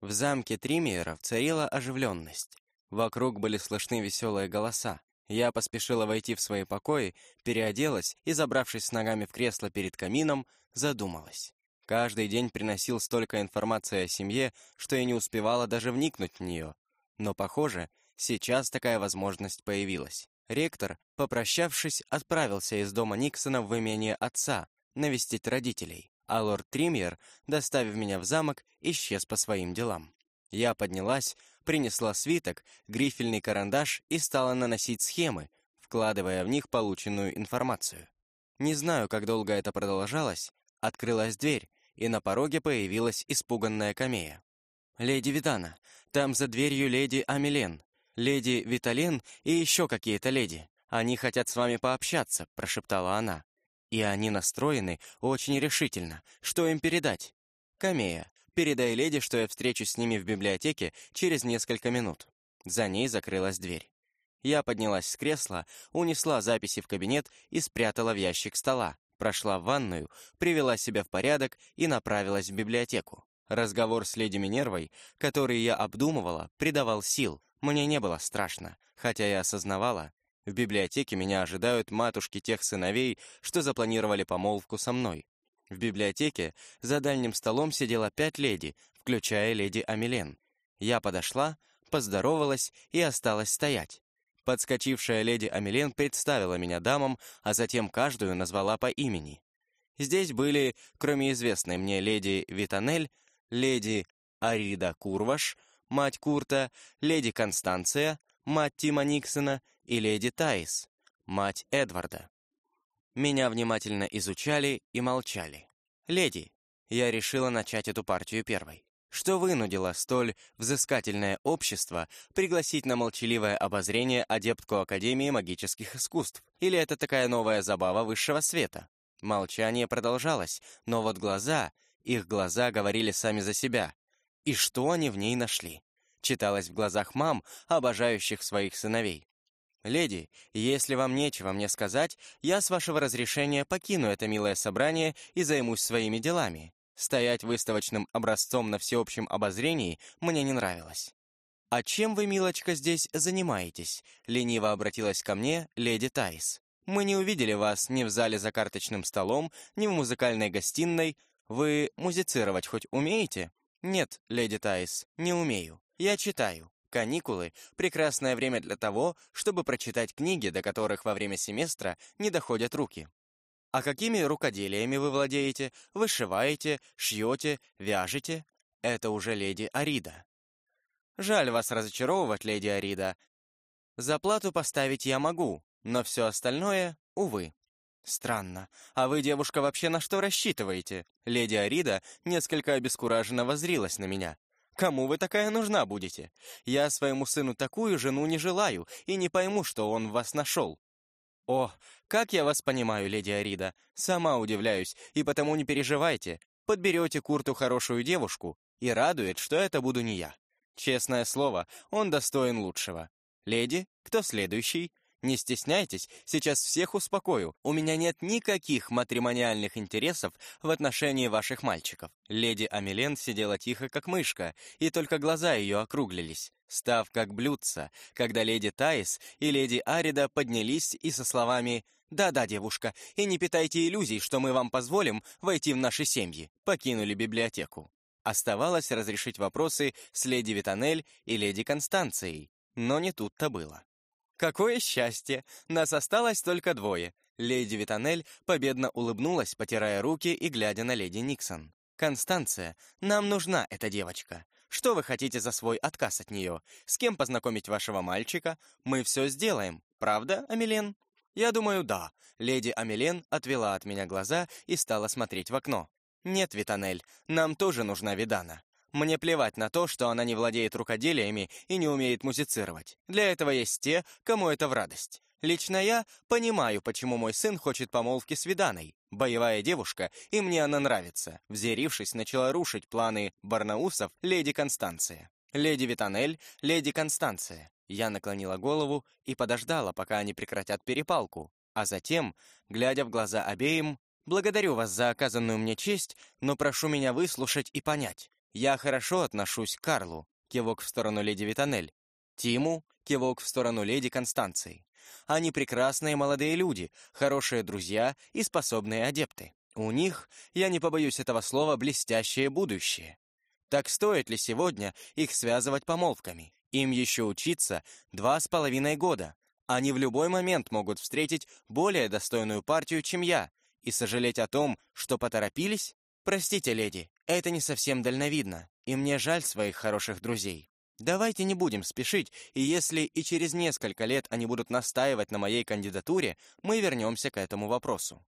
В замке Тримиеров царила оживленность. Вокруг были слышны веселые голоса. Я поспешила войти в свои покои, переоделась и, забравшись с ногами в кресло перед камином, задумалась. Каждый день приносил столько информации о семье, что я не успевала даже вникнуть в нее. Но, похоже, сейчас такая возможность появилась. Ректор, попрощавшись, отправился из дома Никсона в имение отца, навестить родителей, а лорд Тримьер, доставив меня в замок, исчез по своим делам. Я поднялась, принесла свиток, грифельный карандаш и стала наносить схемы, вкладывая в них полученную информацию. Не знаю, как долго это продолжалось, открылась дверь, и на пороге появилась испуганная камея. «Леди Видана, там за дверью леди Амилен, леди Витален и еще какие-то леди. Они хотят с вами пообщаться», — прошептала она. «И они настроены очень решительно. Что им передать?» «Камея, Передай леди, что я встречусь с ними в библиотеке через несколько минут». За ней закрылась дверь. Я поднялась с кресла, унесла записи в кабинет и спрятала в ящик стола, прошла в ванную, привела себя в порядок и направилась в библиотеку. Разговор с леди Минервой, который я обдумывала, придавал сил. Мне не было страшно, хотя я осознавала, в библиотеке меня ожидают матушки тех сыновей, что запланировали помолвку со мной. В библиотеке за дальним столом сидела пять леди, включая леди Амилен. Я подошла, поздоровалась и осталась стоять. Подскочившая леди Амилен представила меня дамам, а затем каждую назвала по имени. Здесь были, кроме известной мне леди Витанель, леди Арида Курваш, мать Курта, леди Констанция, мать Тима Никсона и леди Таис, мать Эдварда. Меня внимательно изучали и молчали. «Леди, я решила начать эту партию первой. Что вынудило столь взыскательное общество пригласить на молчаливое обозрение адептку Академии магических искусств? Или это такая новая забава высшего света? Молчание продолжалось, но вот глаза, их глаза говорили сами за себя. И что они в ней нашли? Читалось в глазах мам, обожающих своих сыновей. «Леди, если вам нечего мне сказать, я, с вашего разрешения, покину это милое собрание и займусь своими делами. Стоять выставочным образцом на всеобщем обозрении мне не нравилось». «А чем вы, милочка, здесь занимаетесь?» — лениво обратилась ко мне леди Тайс. «Мы не увидели вас ни в зале за карточным столом, ни в музыкальной гостиной. Вы музицировать хоть умеете?» «Нет, леди Тайс, не умею. Я читаю. Каникулы — прекрасное время для того, чтобы прочитать книги, до которых во время семестра не доходят руки. А какими рукоделиями вы владеете? Вышиваете, шьете, вяжете? Это уже леди Арида. Жаль вас разочаровывать, леди Арида. Заплату поставить я могу, но все остальное, увы. Странно. А вы, девушка, вообще на что рассчитываете? Леди Арида несколько обескураженно возрилась на меня. Кому вы такая нужна будете? Я своему сыну такую жену не желаю и не пойму, что он вас нашел. О, как я вас понимаю, леди Арида. Сама удивляюсь, и потому не переживайте. Подберете Курту хорошую девушку, и радует, что это буду не я. Честное слово, он достоин лучшего. Леди, кто следующий? Не стесняйтесь, сейчас всех успокою. У меня нет никаких матримониальных интересов в отношении ваших мальчиков». Леди Амелен сидела тихо, как мышка, и только глаза ее округлились, став как блюдца, когда леди Таис и леди Арида поднялись и со словами «Да-да, девушка, и не питайте иллюзий, что мы вам позволим войти в наши семьи», покинули библиотеку. Оставалось разрешить вопросы с леди Витанель и леди Констанцией, но не тут-то было. «Какое счастье! Нас осталось только двое!» Леди Витанель победно улыбнулась, потирая руки и глядя на леди Никсон. «Констанция, нам нужна эта девочка. Что вы хотите за свой отказ от нее? С кем познакомить вашего мальчика? Мы все сделаем. Правда, Амелен?» «Я думаю, да». Леди Амелен отвела от меня глаза и стала смотреть в окно. «Нет, Витанель, нам тоже нужна Видана. Мне плевать на то, что она не владеет рукоделиями и не умеет музицировать. Для этого есть те, кому это в радость. Лично я понимаю, почему мой сын хочет помолвки с Виданой. Боевая девушка, и мне она нравится. Взъярившись, начала рушить планы барнаусов леди Констанция. Леди Витанель, леди Констанция. Я наклонила голову и подождала, пока они прекратят перепалку. А затем, глядя в глаза обеим, «Благодарю вас за оказанную мне честь, но прошу меня выслушать и понять. «Я хорошо отношусь к Карлу», кивок в сторону леди Витанель. «Тиму», кивок в сторону леди Констанции. Они прекрасные молодые люди, хорошие друзья и способные адепты. У них, я не побоюсь этого слова, блестящее будущее. Так стоит ли сегодня их связывать помолвками? Им еще учиться два с половиной года. Они в любой момент могут встретить более достойную партию, чем я, и сожалеть о том, что поторопились? Простите, леди, это не совсем дальновидно, и мне жаль своих хороших друзей. Давайте не будем спешить, и если и через несколько лет они будут настаивать на моей кандидатуре, мы вернемся к этому вопросу.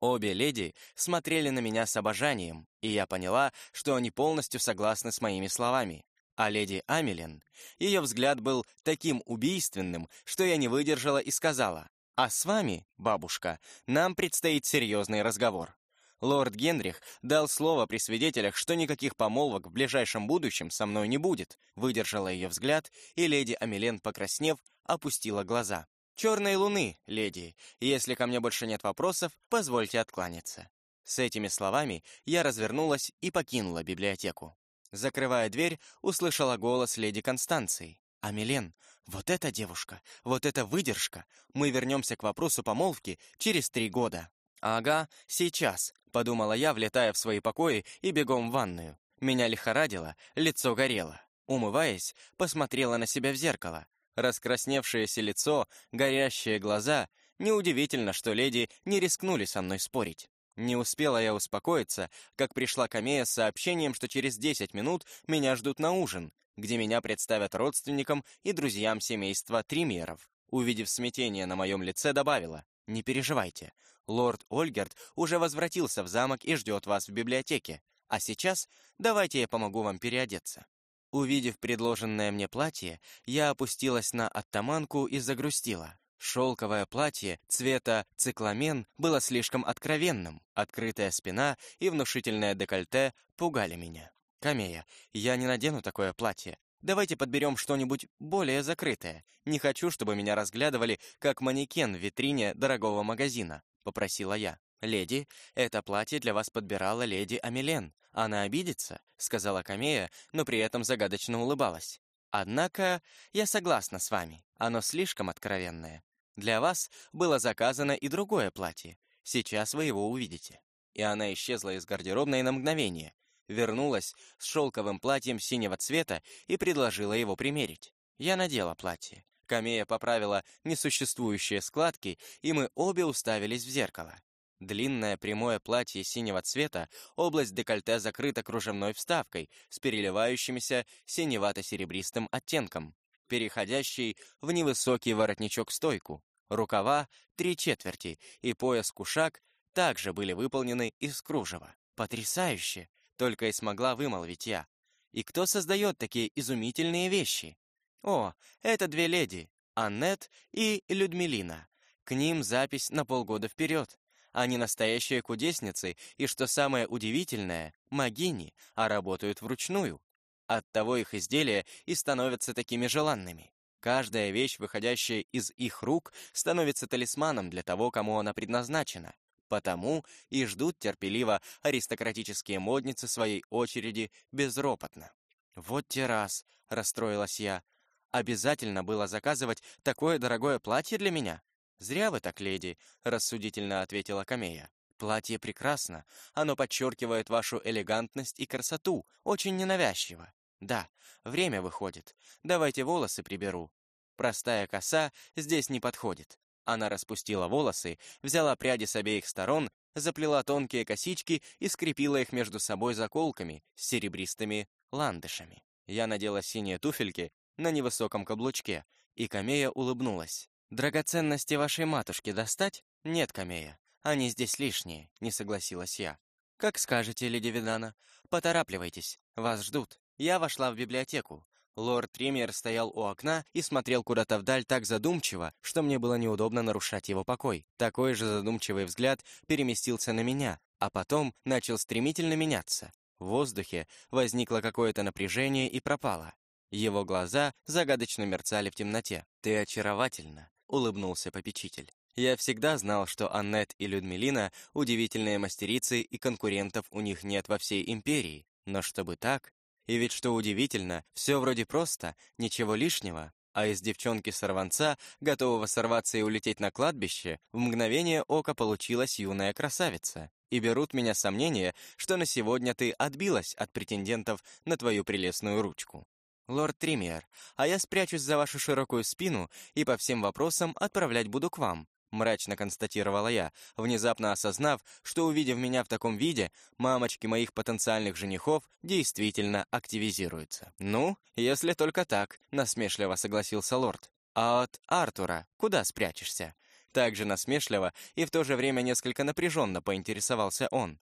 Обе леди смотрели на меня с обожанием, и я поняла, что они полностью согласны с моими словами. А леди Амелин, ее взгляд был таким убийственным, что я не выдержала и сказала, «А с вами, бабушка, нам предстоит серьезный разговор». Лорд Генрих дал слово при свидетелях, что никаких помолвок в ближайшем будущем со мной не будет. Выдержала ее взгляд, и леди Амелен, покраснев, опустила глаза. «Черной луны, леди. Если ко мне больше нет вопросов, позвольте откланяться». С этими словами я развернулась и покинула библиотеку. Закрывая дверь, услышала голос леди Констанции. «Амелен, вот эта девушка, вот эта выдержка. Мы вернемся к вопросу помолвки через три года». «Ага, сейчас», — подумала я, влетая в свои покои и бегом в ванную. Меня лихорадило, лицо горело. Умываясь, посмотрела на себя в зеркало. Раскрасневшееся лицо, горящие глаза. Неудивительно, что леди не рискнули со мной спорить. Не успела я успокоиться, как пришла Камея с сообщением, что через 10 минут меня ждут на ужин, где меня представят родственникам и друзьям семейства Тримеров. Увидев смятение на моем лице, добавила, «Не переживайте, лорд Ольгерт уже возвратился в замок и ждет вас в библиотеке, а сейчас давайте я помогу вам переодеться». Увидев предложенное мне платье, я опустилась на оттаманку и загрустила. Шелковое платье цвета цикламен было слишком откровенным. Открытая спина и внушительное декольте пугали меня. «Камея, я не надену такое платье. Давайте подберем что-нибудь более закрытое. Не хочу, чтобы меня разглядывали как манекен в витрине дорогого магазина», — попросила я. «Леди, это платье для вас подбирала леди Амелен. Она обидится», — сказала Камея, но при этом загадочно улыбалась. «Однако я согласна с вами. Оно слишком откровенное. Для вас было заказано и другое платье. Сейчас вы его увидите». И она исчезла из гардеробной на мгновение, вернулась с шелковым платьем синего цвета и предложила его примерить. Я надела платье. Камея поправила несуществующие складки, и мы обе уставились в зеркало. Длинное прямое платье синего цвета, область декольте закрыта кружевной вставкой с переливающимся синевато-серебристым оттенком, переходящий в невысокий воротничок-стойку. Рукава — три четверти, и пояс-кушак также были выполнены из кружева. Потрясающе! Только и смогла вымолвить я. И кто создает такие изумительные вещи? О, это две леди, Аннет и Людмилина. К ним запись на полгода вперед. Они настоящие кудесницы, и, что самое удивительное, магини, а работают вручную. Оттого их изделия и становятся такими желанными. Каждая вещь, выходящая из их рук, становится талисманом для того, кому она предназначена. Потому и ждут терпеливо аристократические модницы своей очереди безропотно. «Вот те раз», — расстроилась я, — «обязательно было заказывать такое дорогое платье для меня?» «Зря вы так, леди», — рассудительно ответила Камея. «Платье прекрасно. Оно подчеркивает вашу элегантность и красоту. Очень ненавязчиво. Да, время выходит. Давайте волосы приберу. Простая коса здесь не подходит». Она распустила волосы, взяла пряди с обеих сторон, заплела тонкие косички и скрепила их между собой заколками с серебристыми ландышами. Я надела синие туфельки на невысоком каблучке, и Камея улыбнулась. «Драгоценности вашей матушки достать?» «Нет, Камея, они здесь лишние», — не согласилась я. «Как скажете, леди Видана. Поторапливайтесь, вас ждут». Я вошла в библиотеку. Лорд Триммер стоял у окна и смотрел куда-то вдаль так задумчиво, что мне было неудобно нарушать его покой. Такой же задумчивый взгляд переместился на меня, а потом начал стремительно меняться. В воздухе возникло какое-то напряжение и пропало. Его глаза загадочно мерцали в темноте. «Ты очаровательна», — улыбнулся попечитель. Я всегда знал, что Аннет и Людмилина — удивительные мастерицы, и конкурентов у них нет во всей империи. Но чтобы так, И ведь что удивительно, все вроде просто, ничего лишнего, а из девчонки-сорванца, готового сорваться и улететь на кладбище, в мгновение ока получилась юная красавица. И берут меня сомнения, что на сегодня ты отбилась от претендентов на твою прелестную ручку. «Лорд Триммер, а я спрячусь за вашу широкую спину и по всем вопросам отправлять буду к вам мрачно констатировала я, внезапно осознав, что, увидев меня в таком виде, мамочки моих потенциальных женихов действительно активизируются. «Ну, если только так», — насмешливо согласился лорд. «А от Артура куда спрячешься?» Также насмешливо и в то же время несколько напряженно поинтересовался он.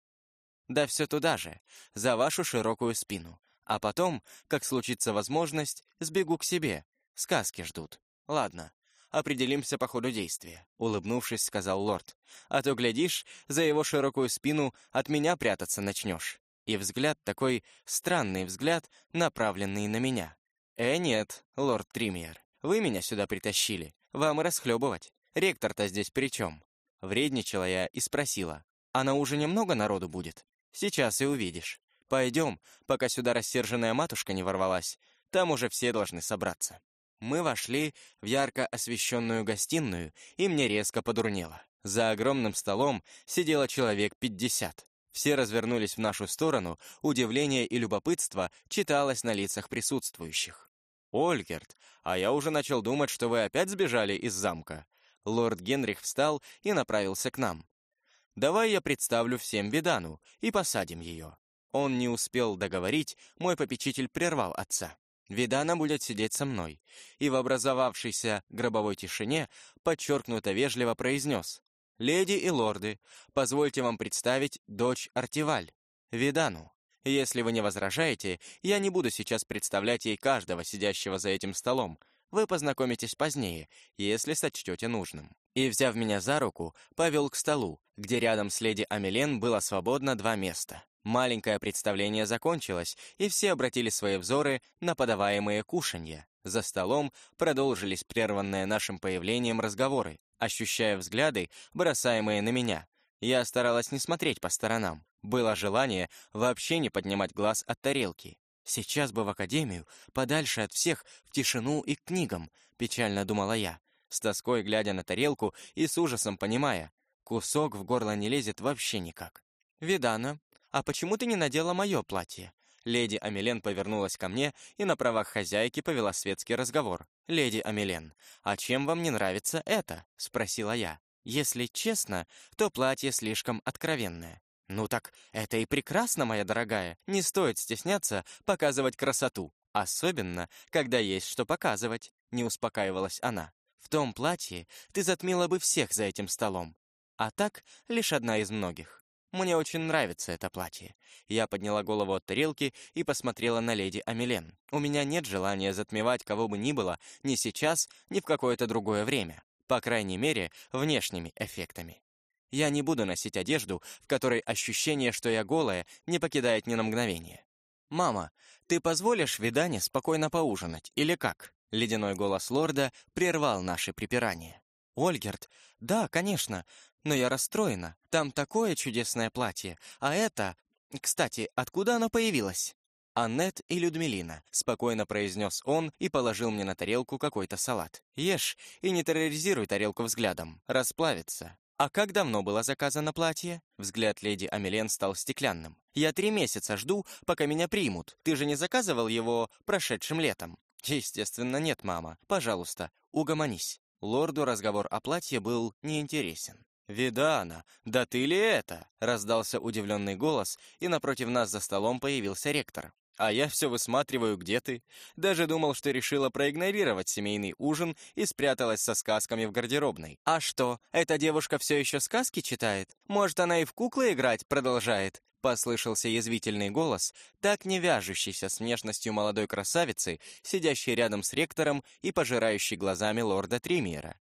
«Да все туда же, за вашу широкую спину. А потом, как случится возможность, сбегу к себе. Сказки ждут. Ладно, определимся по ходу действия», — улыбнувшись, сказал лорд. «А то, глядишь, за его широкую спину от меня прятаться начнешь». И взгляд такой странный взгляд, направленный на меня. «Э, нет, лорд Триммер, вы меня сюда притащили. Вам и расхлебывать. Ректор-то здесь при чем?» Вредничала я и спросила. «А на ужине много народу будет? Сейчас и увидишь. Пойдем, пока сюда рассерженная матушка не ворвалась. Там уже все должны собраться». Мы вошли в ярко освещенную гостиную, и мне резко подурнело. За огромным столом сидело человек пятьдесят. Все развернулись в нашу сторону, удивление и любопытство читалось на лицах присутствующих. «Ольгерт, а я уже начал думать, что вы опять сбежали из замка». Лорд Генрих встал и направился к нам. «Давай я представлю всем Видану и посадим ее». Он не успел договорить, мой попечитель прервал отца. Видана будет сидеть со мной, и в образовавшейся гробовой тишине подчеркнуто вежливо произнес «Леди и лорды, позвольте вам представить дочь Артиваль, Видану. Если вы не возражаете, я не буду сейчас представлять ей каждого сидящего за этим столом. Вы познакомитесь позднее, если сочтете нужным». И, взяв меня за руку, повел к столу, где рядом с леди Амелен было свободно два места. Маленькое представление закончилось, и все обратили свои взоры на подаваемые кушанья. За столом продолжились прерванные нашим появлением разговоры, ощущая взгляды, бросаемые на меня. Я старалась не смотреть по сторонам. Было желание вообще не поднимать глаз от тарелки. «Сейчас бы в академию, подальше от всех, в тишину и к книгам», — печально думала я, с тоской глядя на тарелку и с ужасом понимая, кусок в горло не лезет вообще никак. «Видана, «А почему ты не надела мое платье?» Леди Амелен повернулась ко мне и на правах хозяйки повела светский разговор. «Леди Амелен, а чем вам не нравится это?» — спросила я. «Если честно, то платье слишком откровенное». «Ну так это и прекрасно, моя дорогая. Не стоит стесняться показывать красоту. Особенно, когда есть что показывать», — не успокаивалась она. «В том платье ты затмила бы всех за этим столом. А так, лишь одна из многих». Мне очень нравится это платье. Я подняла голову от тарелки и посмотрела на леди Амелен. У меня нет желания затмевать кого бы ни было ни сейчас, ни в какое-то другое время. По крайней мере, внешними эффектами. Я не буду носить одежду, в которой ощущение, что я голая, не покидает ни на мгновение. «Мама, ты позволишь Видане спокойно поужинать, или как?» Ледяной голос лорда прервал наши припирания. «Ольгерт, да, конечно, но я расстроена. Там такое чудесное платье. А это... Кстати, откуда оно появилось?» «Аннет и Людмилина», — спокойно произнес он и положил мне на тарелку какой-то салат. «Ешь и не терроризируй тарелку взглядом. Расплавится». «А как давно было заказано платье?» Взгляд леди Амелен стал стеклянным. «Я три месяца жду, пока меня примут. Ты же не заказывал его прошедшим летом?» «Естественно, нет, мама. Пожалуйста, угомонись». Лорду разговор о платье был неинтересен. «Видана, да ты ли это?» — раздался удивленный голос, и напротив нас за столом появился ректор. А я все высматриваю, где ты. Даже думал, что решила проигнорировать семейный ужин и спряталась со сказками в гардеробной. А что, эта девушка все еще сказки читает? Может, она и в куклы играть продолжает? Послышался язвительный голос, так не вяжущийся с внешностью молодой красавицы, сидящей рядом с ректором и пожирающей глазами лорда Тримиера.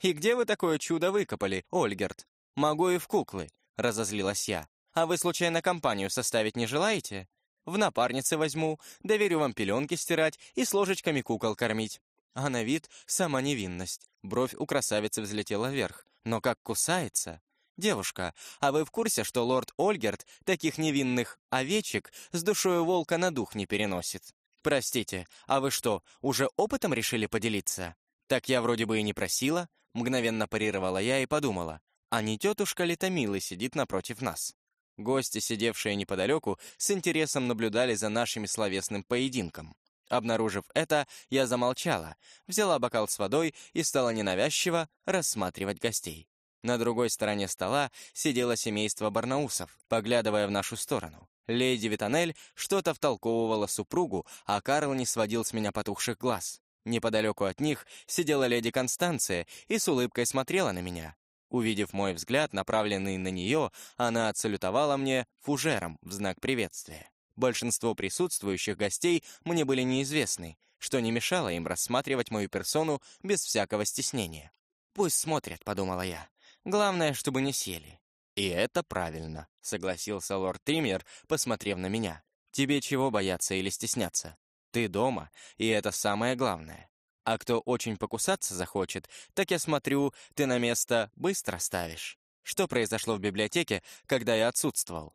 «И где вы такое чудо выкопали, Ольгерт?» «Могу и в куклы», — разозлилась я. «А вы, случайно, компанию составить не желаете?» «В напарнице возьму, доверю вам пеленки стирать и с ложечками кукол кормить». А на вид сама невинность. Бровь у красавицы взлетела вверх. Но как кусается? «Девушка, а вы в курсе, что лорд Ольгерт таких невинных овечек с душою волка на дух не переносит? Простите, а вы что, уже опытом решили поделиться? Так я вроде бы и не просила», — мгновенно парировала я и подумала, а не тетушка ли Томилы сидит напротив нас? Гости, сидевшие неподалеку, с интересом наблюдали за нашим словесным поединком. Обнаружив это, я замолчала, взяла бокал с водой и стала ненавязчиво рассматривать гостей. На другой стороне стола сидело семейство барнаусов, поглядывая в нашу сторону. Леди Витанель что-то втолковывала супругу, а Карл не сводил с меня потухших глаз. Неподалеку от них сидела леди Констанция и с улыбкой смотрела на меня. Увидев мой взгляд, направленный на нее, она отсалютовала мне фужером в знак приветствия. Большинство присутствующих гостей мне были неизвестны, что не мешало им рассматривать мою персону без всякого стеснения. «Пусть смотрят», — подумала я. «Главное, чтобы не сели». «И это правильно», — согласился лорд Триммер, посмотрев на меня. «Тебе чего бояться или стесняться? Ты дома, и это самое главное. А кто очень покусаться захочет, так я смотрю, ты на место быстро ставишь. Что произошло в библиотеке, когда я отсутствовал?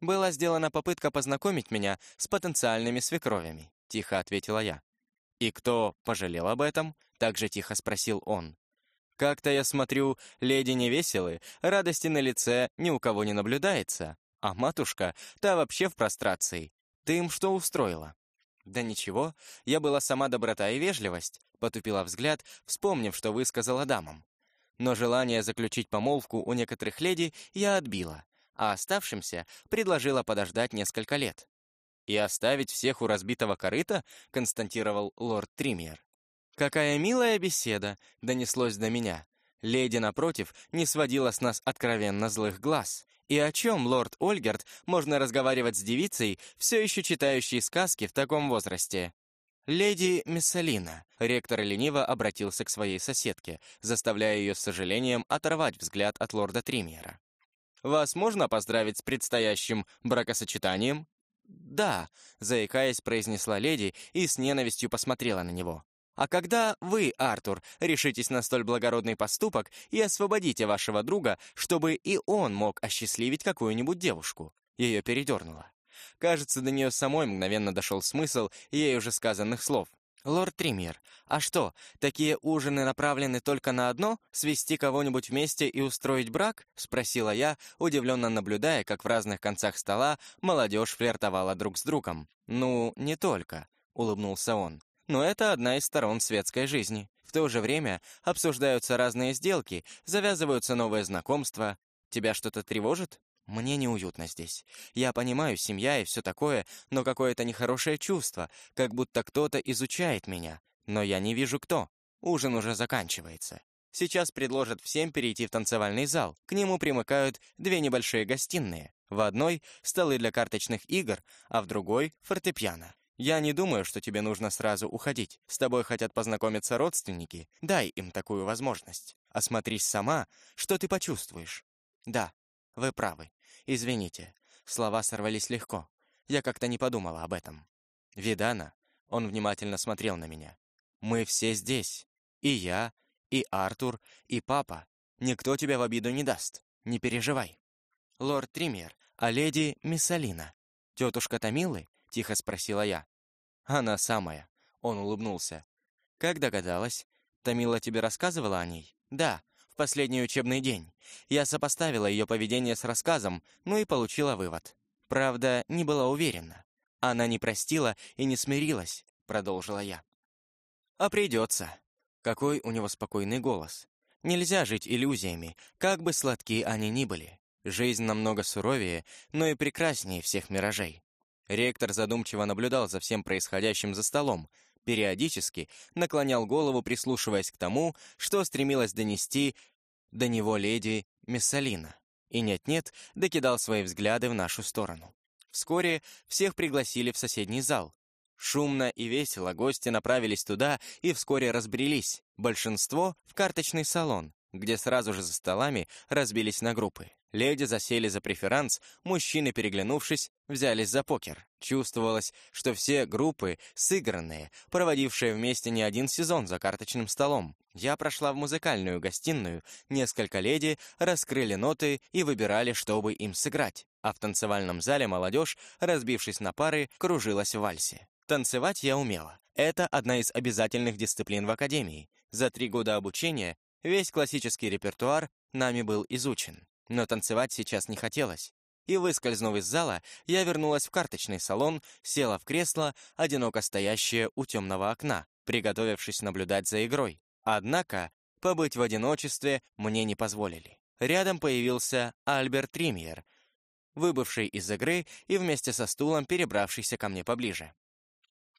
Была сделана попытка познакомить меня с потенциальными свекровями, тихо ответила я. И кто пожалел об этом? Также тихо спросил он. Как-то я смотрю, леди невеселы, радости на лице ни у кого не наблюдается. А матушка, та вообще в прострации. Ты им что устроила? «Да ничего, я была сама доброта и вежливость», — потупила взгляд, вспомнив, что высказала дамам. Но желание заключить помолвку у некоторых леди я отбила, а оставшимся предложила подождать несколько лет. «И оставить всех у разбитого корыта?» — констатировал лорд Триммер. «Какая милая беседа!» — донеслось до меня. Леди, напротив, не сводила с нас откровенно злых глаз. И о чем, лорд Ольгерт, можно разговаривать с девицей, все еще читающей сказки в таком возрасте? «Леди Миссалина», — ректор лениво обратился к своей соседке, заставляя ее с сожалением оторвать взгляд от лорда Тримьера. «Вас можно поздравить с предстоящим бракосочетанием?» «Да», — заикаясь, произнесла леди и с ненавистью посмотрела на него. А когда вы, Артур, решитесь на столь благородный поступок и освободите вашего друга, чтобы и он мог осчастливить какую-нибудь девушку?» Ее передернуло. Кажется, до нее самой мгновенно дошел смысл ей уже сказанных слов. «Лорд Тримьер, а что, такие ужины направлены только на одно? Свести кого-нибудь вместе и устроить брак?» — спросила я, удивленно наблюдая, как в разных концах стола молодежь флиртовала друг с другом. «Ну, не только», — улыбнулся он но это одна из сторон светской жизни. В то же время обсуждаются разные сделки, завязываются новые знакомства. Тебя что-то тревожит? Мне неуютно здесь. Я понимаю, семья и все такое, но какое-то нехорошее чувство, как будто кто-то изучает меня. Но я не вижу кто. Ужин уже заканчивается. Сейчас предложат всем перейти в танцевальный зал. К нему примыкают две небольшие гостиные. В одной — столы для карточных игр, а в другой — фортепиано. Я не думаю, что тебе нужно сразу уходить. С тобой хотят познакомиться родственники. Дай им такую возможность. Осмотрись сама, что ты почувствуешь. Да, вы правы. Извините. Слова сорвались легко. Я как-то не подумала об этом. Видана, он внимательно смотрел на меня. Мы все здесь. И я, и Артур, и папа. Никто тебя в обиду не даст. Не переживай. Лорд Триммер, а леди Миссалина. Тетушка Томилы — тихо спросила я. «Она самая», — он улыбнулся. «Как догадалась? Тамила тебе рассказывала о ней?» «Да, в последний учебный день. Я сопоставила ее поведение с рассказом, ну и получила вывод. Правда, не была уверена. Она не простила и не смирилась», — продолжила я. «А придется». Какой у него спокойный голос. Нельзя жить иллюзиями, как бы сладкие они ни были. Жизнь намного суровее, но и прекраснее всех миражей. Ректор задумчиво наблюдал за всем происходящим за столом, периодически наклонял голову, прислушиваясь к тому, что стремилась донести до него леди Миссалина, и нет-нет докидал свои взгляды в нашу сторону. Вскоре всех пригласили в соседний зал. Шумно и весело гости направились туда и вскоре разбрелись, большинство — в карточный салон, где сразу же за столами разбились на группы. Леди засели за преферанс, мужчины, переглянувшись, взялись за покер. Чувствовалось, что все группы сыгранные, проводившие вместе не один сезон за карточным столом. Я прошла в музыкальную гостиную, несколько леди раскрыли ноты и выбирали, чтобы им сыграть. А в танцевальном зале молодежь, разбившись на пары, кружилась в вальсе. Танцевать я умела. Это одна из обязательных дисциплин в академии. За три года обучения весь классический репертуар нами был изучен. Но танцевать сейчас не хотелось. И, выскользнув из зала, я вернулась в карточный салон, села в кресло, одиноко стоящее у темного окна, приготовившись наблюдать за игрой. Однако, побыть в одиночестве мне не позволили. Рядом появился Альберт Тримьер, выбывший из игры и вместе со стулом перебравшийся ко мне поближе.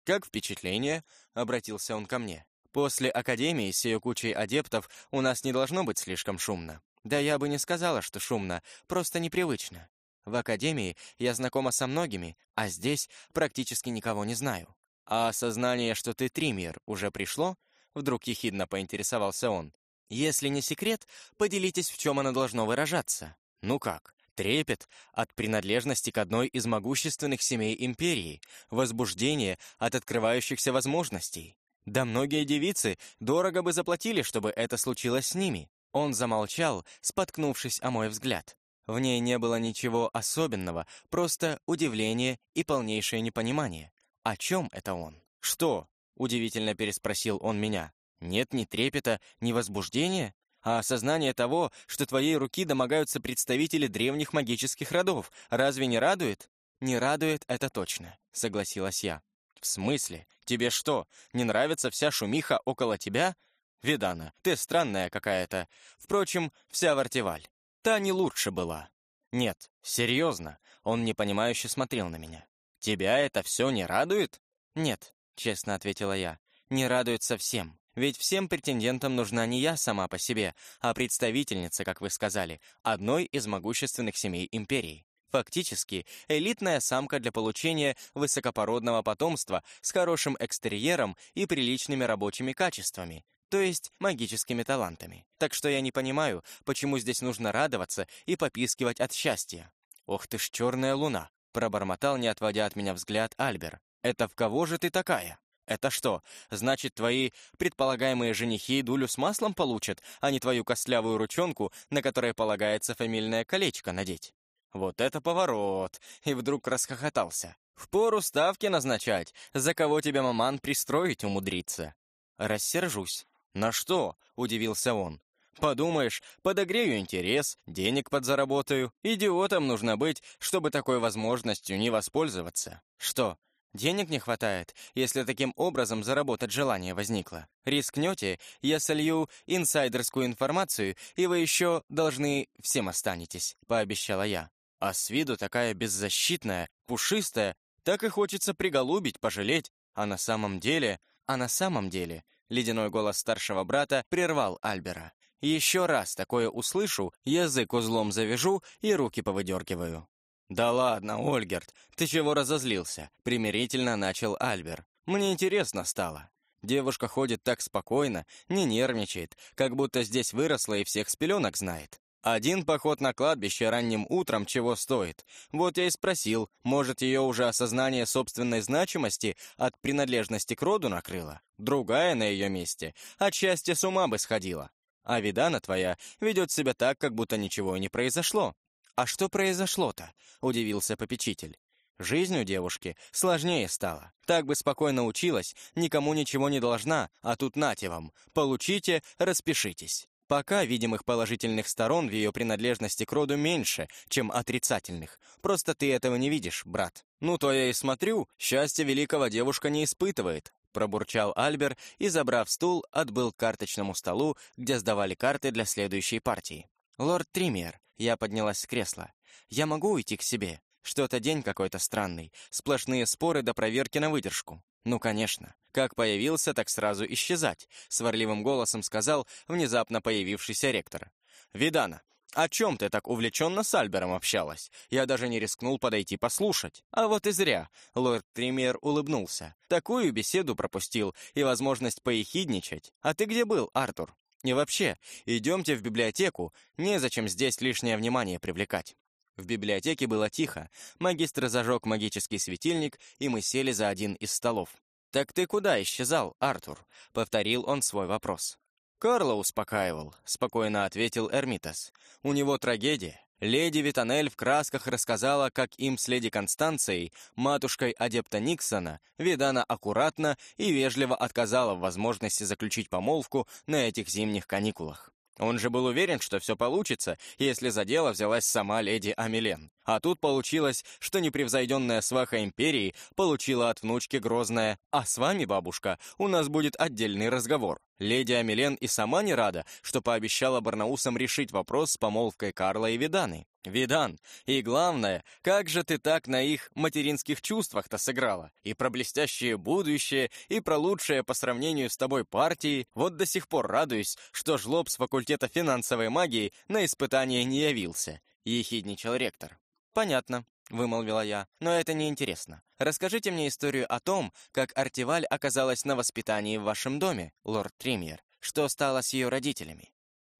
«Как впечатление?» — обратился он ко мне. «После Академии с ее кучей адептов у нас не должно быть слишком шумно. Да я бы не сказала, что шумно, просто непривычно. В академии я знакома со многими, а здесь практически никого не знаю. А осознание, что ты триммер, уже пришло? Вдруг ехидно поинтересовался он. Если не секрет, поделитесь, в чем оно должно выражаться. Ну как? Трепет от принадлежности к одной из могущественных семей империи, возбуждение от открывающихся возможностей. Да многие девицы дорого бы заплатили, чтобы это случилось с ними. Он замолчал, споткнувшись о мой взгляд. В ней не было ничего особенного, просто удивление и полнейшее непонимание. О чем это он? «Что?» — удивительно переспросил он меня. «Нет ни трепета, ни возбуждения? А осознание того, что твоей руки домогаются представители древних магических родов, разве не радует?» «Не радует, это точно», — согласилась я. «В смысле? Тебе что, не нравится вся шумиха около тебя? Видана, ты странная какая-то. Впрочем, вся Вартиваль. Та не лучше была. Нет, серьезно, он непонимающе смотрел на меня. Тебя это все не радует? Нет, честно ответила я. Не радует совсем. Ведь всем претендентам нужна не я сама по себе, а представительница, как вы сказали, одной из могущественных семей империи. Фактически, элитная самка для получения высокопородного потомства с хорошим экстерьером и приличными рабочими качествами, то есть магическими талантами. Так что я не понимаю, почему здесь нужно радоваться и попискивать от счастья. «Ох ты ж черная луна!» — пробормотал, не отводя от меня взгляд Альбер. «Это в кого же ты такая?» «Это что, значит, твои предполагаемые женихи дулю с маслом получат, а не твою костлявую ручонку, на которой полагается фамильное колечко надеть?» Вот это поворот! И вдруг расхохотался. «Впору ставки назначать, за кого тебя маман пристроить умудрится». «Рассержусь», «На что?» — удивился он. «Подумаешь, подогрею интерес, денег подзаработаю. Идиотом нужно быть, чтобы такой возможностью не воспользоваться. Что, денег не хватает, если таким образом заработать желание возникло? Рискнете, я солью инсайдерскую информацию, и вы еще должны всем останетесь», — пообещала я. А с виду такая беззащитная, пушистая, так и хочется приголубить, пожалеть. А на самом деле, а на самом деле, Ледяной голос старшего брата прервал Альбера. «Еще раз такое услышу, язык узлом завяжу и руки повыдергиваю». «Да ладно, Ольгерт, ты чего разозлился?» — примирительно начал Альбер. «Мне интересно стало. Девушка ходит так спокойно, не нервничает, как будто здесь выросла и всех с пеленок знает. Один поход на кладбище ранним утром чего стоит. Вот я и спросил, может, ее уже осознание собственной значимости от принадлежности к роду накрыло? Другая на ее месте от счастья с ума бы сходила. А видана твоя ведет себя так, как будто ничего и не произошло. «А что произошло-то?» — удивился попечитель. Жизнь у девушки сложнее стала. Так бы спокойно училась, никому ничего не должна, а тут нате вам. Получите, распишитесь. Пока видимых положительных сторон в ее принадлежности к роду меньше, чем отрицательных. Просто ты этого не видишь, брат. Ну, то я и смотрю, счастья великого девушка не испытывает. Пробурчал Альбер и, забрав стул, отбыл к карточному столу, где сдавали карты для следующей партии. «Лорд Триммер», я поднялась с кресла. «Я могу уйти к себе? Что-то день какой-то странный, сплошные споры до проверки на выдержку». «Ну, конечно. Как появился, так сразу исчезать», — сварливым голосом сказал внезапно появившийся ректор. «Видана, о чем ты так увлеченно с Альбером общалась? Я даже не рискнул подойти послушать. А вот и зря. Лорд Триммер улыбнулся. Такую беседу пропустил и возможность поехидничать. А ты где был, Артур? И вообще, идемте в библиотеку, незачем здесь лишнее внимание привлекать. В библиотеке было тихо, магистр зажег магический светильник, и мы сели за один из столов. «Так ты куда исчезал, Артур?» — повторил он свой вопрос. «Карла успокаивал», — спокойно ответил Эрмитас. «У него трагедия. Леди Витанель в красках рассказала, как им с леди Констанцией, матушкой адепта Никсона, Видана аккуратно и вежливо отказала в возможности заключить помолвку на этих зимних каникулах. Он же был уверен, что все получится, если за дело взялась сама леди Амилен. А тут получилось, что непревзойденная сваха империи получила от внучки грозное «А с вами, бабушка, у нас будет отдельный разговор». Леди Амилен и сама не рада, что пообещала барнаусам решить вопрос с помолвкой Карла и Виданы. Видан, и главное, как же ты так на их материнских чувствах-то сыграла? И про блестящее будущее, и про лучшее по сравнению с тобой партии. Вот до сих пор радуюсь, что жлоб с факультета финансовой магии на испытание не явился, ехидничал ректор. Понятно, вымолвила я, но это не интересно. Расскажите мне историю о том, как Артиваль оказалась на воспитании в вашем доме, лорд Тримьер. Что стало с ее родителями?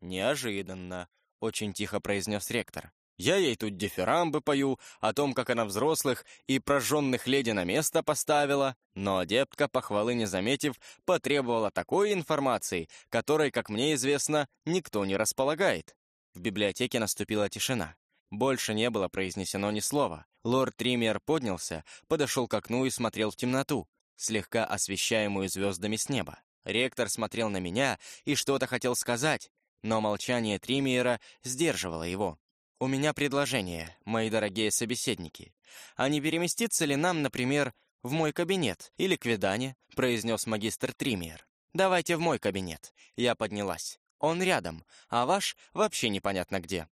Неожиданно, очень тихо произнес ректор. Я ей тут дифирамбы пою о том, как она взрослых и прожженных леди на место поставила, но адептка, похвалы не заметив, потребовала такой информации, которой, как мне известно, никто не располагает. В библиотеке наступила тишина. Больше не было произнесено ни слова. Лорд Триммер поднялся, подошел к окну и смотрел в темноту, слегка освещаемую звездами с неба. Ректор смотрел на меня и что-то хотел сказать, но молчание Триммера сдерживало его. «У меня предложение, мои дорогие собеседники. А не переместиться ли нам, например, в мой кабинет или к Видане?» произнес магистр Триммер. «Давайте в мой кабинет». Я поднялась. «Он рядом, а ваш вообще непонятно где».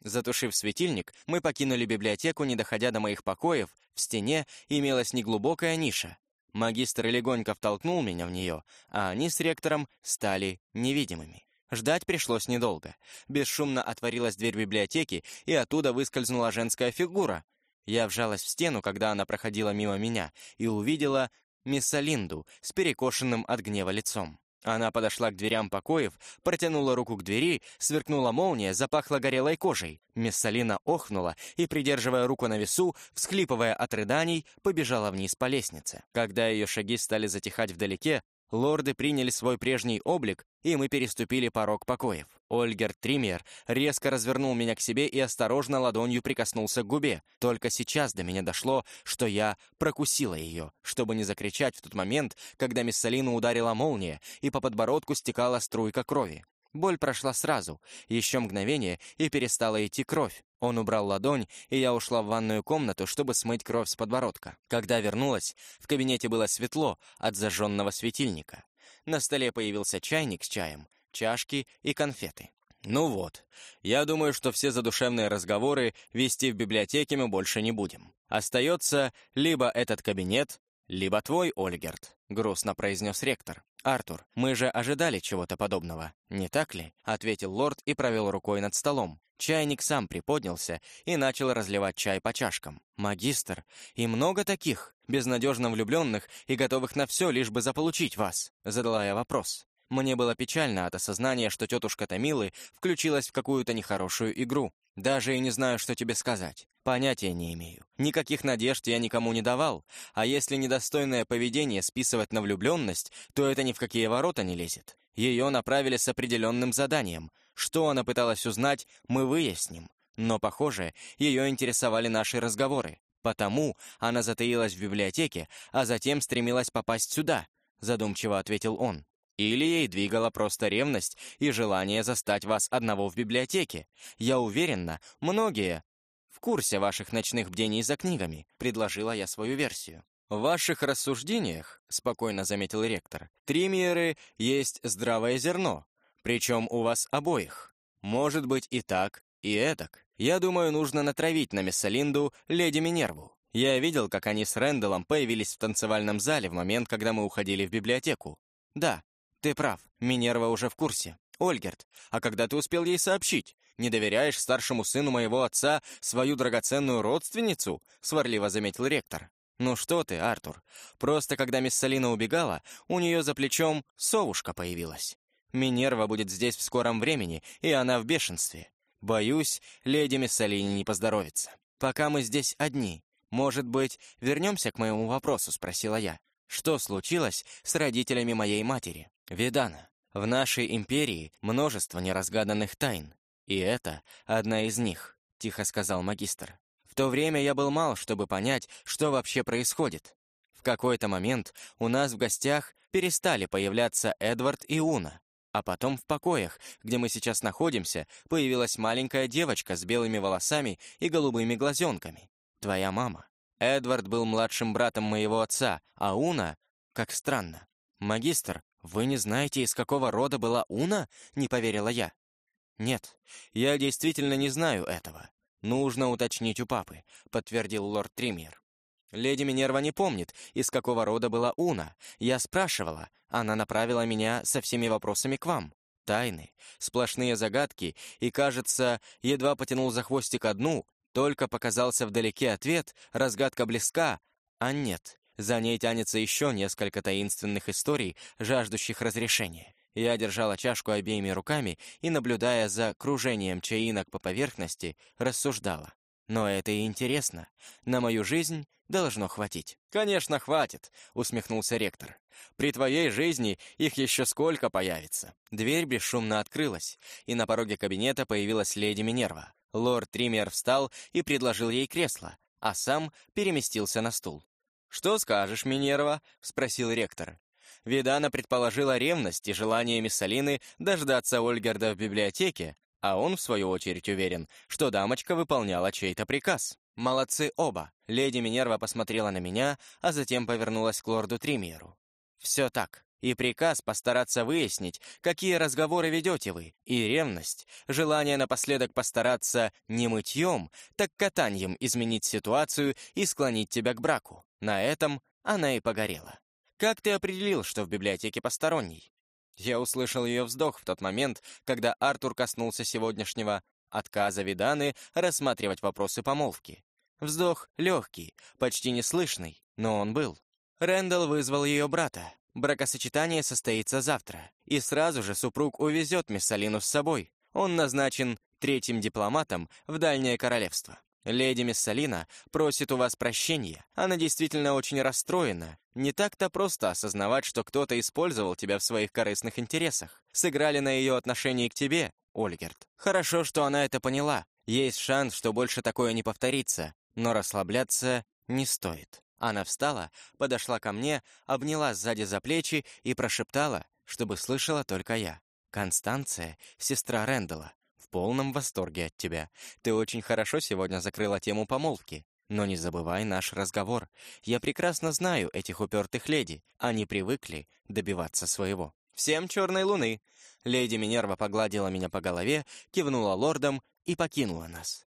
Затушив светильник, мы покинули библиотеку, не доходя до моих покоев, в стене имелась неглубокая ниша. Магистр легонько втолкнул меня в нее, а они с ректором стали невидимыми. Ждать пришлось недолго. Бесшумно отворилась дверь библиотеки, и оттуда выскользнула женская фигура. Я вжалась в стену, когда она проходила мимо меня, и увидела мисс Алинду с перекошенным от гнева лицом. Она подошла к дверям покоев, протянула руку к двери, сверкнула молния, запахла горелой кожей. Мисс Алина охнула и, придерживая руку на весу, всхлипывая от рыданий, побежала вниз по лестнице. Когда ее шаги стали затихать вдалеке, Лорды приняли свой прежний облик, и мы переступили порог покоев. Ольгер Триммер резко развернул меня к себе и осторожно ладонью прикоснулся к губе. Только сейчас до меня дошло, что я прокусила ее, чтобы не закричать в тот момент, когда мисс Салину ударила молния, и по подбородку стекала струйка крови. Боль прошла сразу, еще мгновение, и перестала идти кровь. Он убрал ладонь, и я ушла в ванную комнату, чтобы смыть кровь с подбородка. Когда вернулась, в кабинете было светло от зажженного светильника. На столе появился чайник с чаем, чашки и конфеты. Ну вот, я думаю, что все задушевные разговоры вести в библиотеке мы больше не будем. Остается либо этот кабинет, либо твой, Ольгерт, грустно произнес ректор. «Артур, мы же ожидали чего-то подобного, не так ли?» — ответил лорд и провел рукой над столом. Чайник сам приподнялся и начал разливать чай по чашкам. «Магистр, и много таких, безнадежно влюбленных и готовых на все, лишь бы заполучить вас?» — задала я вопрос. Мне было печально от осознания, что тетушка Томилы включилась в какую-то нехорошую игру. Даже и не знаю, что тебе сказать. Понятия не имею. Никаких надежд я никому не давал. А если недостойное поведение списывать на влюбленность, то это ни в какие ворота не лезет. Ее направили с определенным заданием. Что она пыталась узнать, мы выясним. Но, похоже, ее интересовали наши разговоры. Потому она затаилась в библиотеке, а затем стремилась попасть сюда, задумчиво ответил он. Или ей двигала просто ревность и желание застать вас одного в библиотеке. Я уверена, многие в курсе ваших ночных бдений за книгами, предложила я свою версию. В ваших рассуждениях, спокойно заметил ректор, триммеры есть здравое зерно, причем у вас обоих. Может быть и так, и эдак. Я думаю, нужно натравить на Мессалинду леди Минерву. Я видел, как они с Рэндаллом появились в танцевальном зале в момент, когда мы уходили в библиотеку. Да, «Ты прав, Минерва уже в курсе. Ольгерт, а когда ты успел ей сообщить? Не доверяешь старшему сыну моего отца свою драгоценную родственницу?» — сварливо заметил ректор. «Ну что ты, Артур, просто когда мисс Салина убегала, у нее за плечом совушка появилась. Минерва будет здесь в скором времени, и она в бешенстве. Боюсь, леди Миссалини не поздоровится. Пока мы здесь одни. Может быть, вернемся к моему вопросу?» — спросила я. «Что случилось с родителями моей матери?» «Видана, в нашей империи множество неразгаданных тайн, и это одна из них», — тихо сказал магистр. «В то время я был мал, чтобы понять, что вообще происходит. В какой-то момент у нас в гостях перестали появляться Эдвард и Уна, а потом в покоях, где мы сейчас находимся, появилась маленькая девочка с белыми волосами и голубыми глазенками. Твоя мама. Эдвард был младшим братом моего отца, а Уна... Как странно. Магистр, вы не знаете, из какого рода была Уна? Не поверила я. Нет, я действительно не знаю этого. Нужно уточнить у папы, подтвердил лорд Триммер. Леди Минерва не помнит, из какого рода была Уна. Я спрашивала. Она направила меня со всеми вопросами к вам. Тайны, сплошные загадки, и, кажется, едва потянул за хвостик одну, только показался вдалеке ответ, разгадка близка, а нет, за ней тянется еще несколько таинственных историй, жаждущих разрешения. Я держала чашку обеими руками и, наблюдая за кружением чаинок по поверхности, рассуждала. Но это и интересно. На мою жизнь должно хватить. «Конечно, хватит», — усмехнулся ректор. «При твоей жизни их еще сколько появится». Дверь бесшумно открылась, и на пороге кабинета появилась леди Минерва. Лорд Триммер встал и предложил ей кресло, а сам переместился на стул. «Что скажешь, Минерва?» — спросил ректор. Видана предположила ревность и желание Миссалины дождаться Ольгарда в библиотеке, а он, в свою очередь, уверен, что дамочка выполняла чей-то приказ. Молодцы оба. Леди Минерва посмотрела на меня, а затем повернулась к лорду Тримьеру. «Все так. И приказ постараться выяснить, какие разговоры ведете вы, и ревность, желание напоследок постараться не мытьем, так катанием изменить ситуацию и склонить тебя к браку. На этом она и погорела. Как ты определил, что в библиотеке посторонний? Я услышал ее вздох в тот момент, когда Артур коснулся сегодняшнего отказа Виданы рассматривать вопросы помолвки. Вздох легкий, почти неслышный, но он был. Рэндалл вызвал ее брата. Бракосочетание состоится завтра, и сразу же супруг увезет Миссалину с собой. Он назначен третьим дипломатом в Дальнее Королевство. Леди Миссалина просит у вас прощения. Она действительно очень расстроена. Не так-то просто осознавать, что кто-то использовал тебя в своих корыстных интересах. Сыграли на ее отношении к тебе, Ольгерт. Хорошо, что она это поняла. Есть шанс, что больше такое не повторится. Но расслабляться не стоит. Она встала, подошла ко мне, обняла сзади за плечи и прошептала, чтобы слышала только я. «Констанция — сестра Рэндала в полном восторге от тебя. Ты очень хорошо сегодня закрыла тему помолвки. Но не забывай наш разговор. Я прекрасно знаю этих упертых леди. Они привыкли добиваться своего. Всем черной луны!» Леди Минерва погладила меня по голове, кивнула лордом и покинула нас.